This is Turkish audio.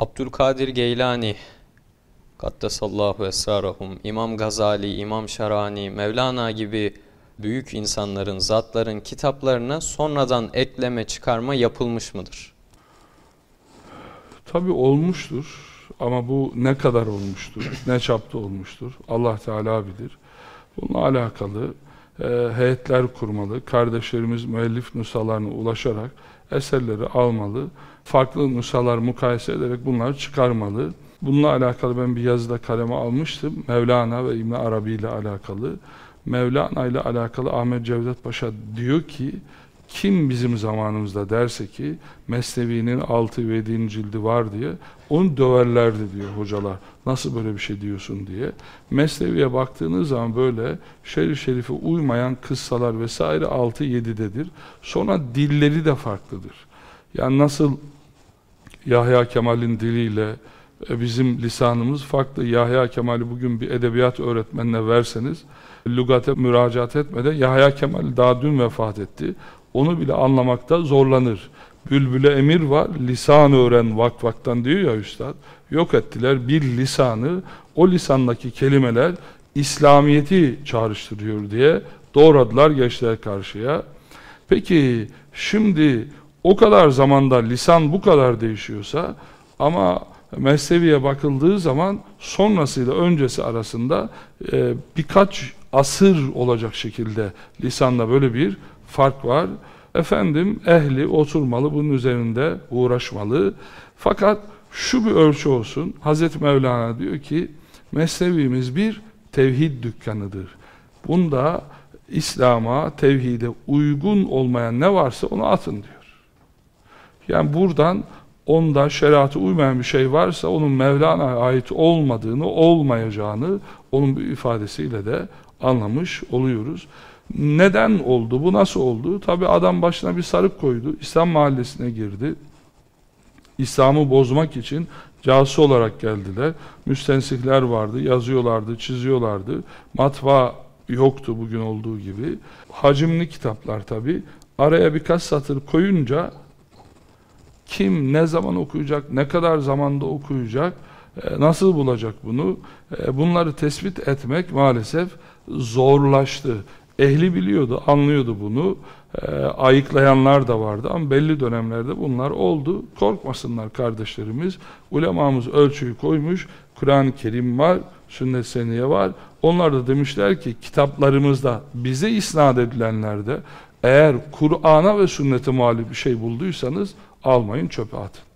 Abdülkadir Geylani Kaddesallahu esrarahum, İmam Gazali, İmam Şarani, Mevlana gibi büyük insanların, zatların kitaplarına sonradan ekleme, çıkarma yapılmış mıdır? Tabi olmuştur ama bu ne kadar olmuştur, ne çapta olmuştur Allah Teala bilir. Bununla alakalı e, heyetler kurmalı, kardeşlerimiz müellif nusalarına ulaşarak eserleri almalı, farklı nusalar mukayese ederek bunları çıkarmalı. Bununla alakalı ben bir yazıda kaleme almıştım. Mevlana ve İbn Arabi ile alakalı. Mevlana ile alakalı Ahmet Cevdet Paşa diyor ki kim bizim zamanımızda derse ki Mesnevi'nin 6 ve 7. cildi var diye onu döverlerdi diyor hocalar. Nasıl böyle bir şey diyorsun diye. Mesnevi'ye baktığınız zaman böyle şerif şerife uymayan kıssalar vesaire 6-7'dedir. Sonra dilleri de farklıdır. Yani nasıl Yahya Kemal'in diliyle e, bizim lisanımız farklı. Yahya Kemal'i bugün bir edebiyat öğretmenine verseniz lügate müracaat etmeden Yahya Kemal daha dün vefat etti. Onu bile anlamakta zorlanır. Bülbüle emir var, lisan öğren vak vaktan diyor ya üstad. Yok ettiler bir lisanı, o lisandaki kelimeler İslamiyet'i çağrıştırıyor diye doğradılar geçtiler karşıya. Peki şimdi o kadar zamanda lisan bu kadar değişiyorsa ama Mesnevi'ye bakıldığı zaman sonrasıyla öncesi arasında e, birkaç asır olacak şekilde lisanda böyle bir fark var. Efendim ehli oturmalı bunun üzerinde uğraşmalı. Fakat şu bir ölçü olsun. Hazreti Mevlana diyor ki Mesnevimiz bir tevhid dükkanıdır. Bunda İslam'a, tevhide uygun olmayan ne varsa onu atın diyor. Yani buradan onda şeriata uymayan bir şey varsa onun Mevlana'ya ait olmadığını, olmayacağını onun bir ifadesiyle de anlamış oluyoruz. Neden oldu? Bu nasıl oldu? Tabi adam başına bir sarık koydu. İslam mahallesine girdi. İslam'ı bozmak için casus olarak geldiler. Müstensihler vardı, yazıyorlardı, çiziyorlardı. Matbaa yoktu bugün olduğu gibi. Hacimli kitaplar tabi. Araya birkaç satır koyunca kim ne zaman okuyacak, ne kadar zamanda okuyacak, e, nasıl bulacak bunu? E, bunları tespit etmek maalesef zorlaştı. Ehli biliyordu, anlıyordu bunu. E, ayıklayanlar da vardı ama belli dönemlerde bunlar oldu. Korkmasınlar kardeşlerimiz. Ulemamız ölçüyü koymuş. Kur'an-ı Kerim var, sünnet seniye var. Onlar da demişler ki kitaplarımızda bize isnat edilenlerde eğer Kur'an'a ve sünnete muhalif bir şey bulduysanız almayın çöpe atın.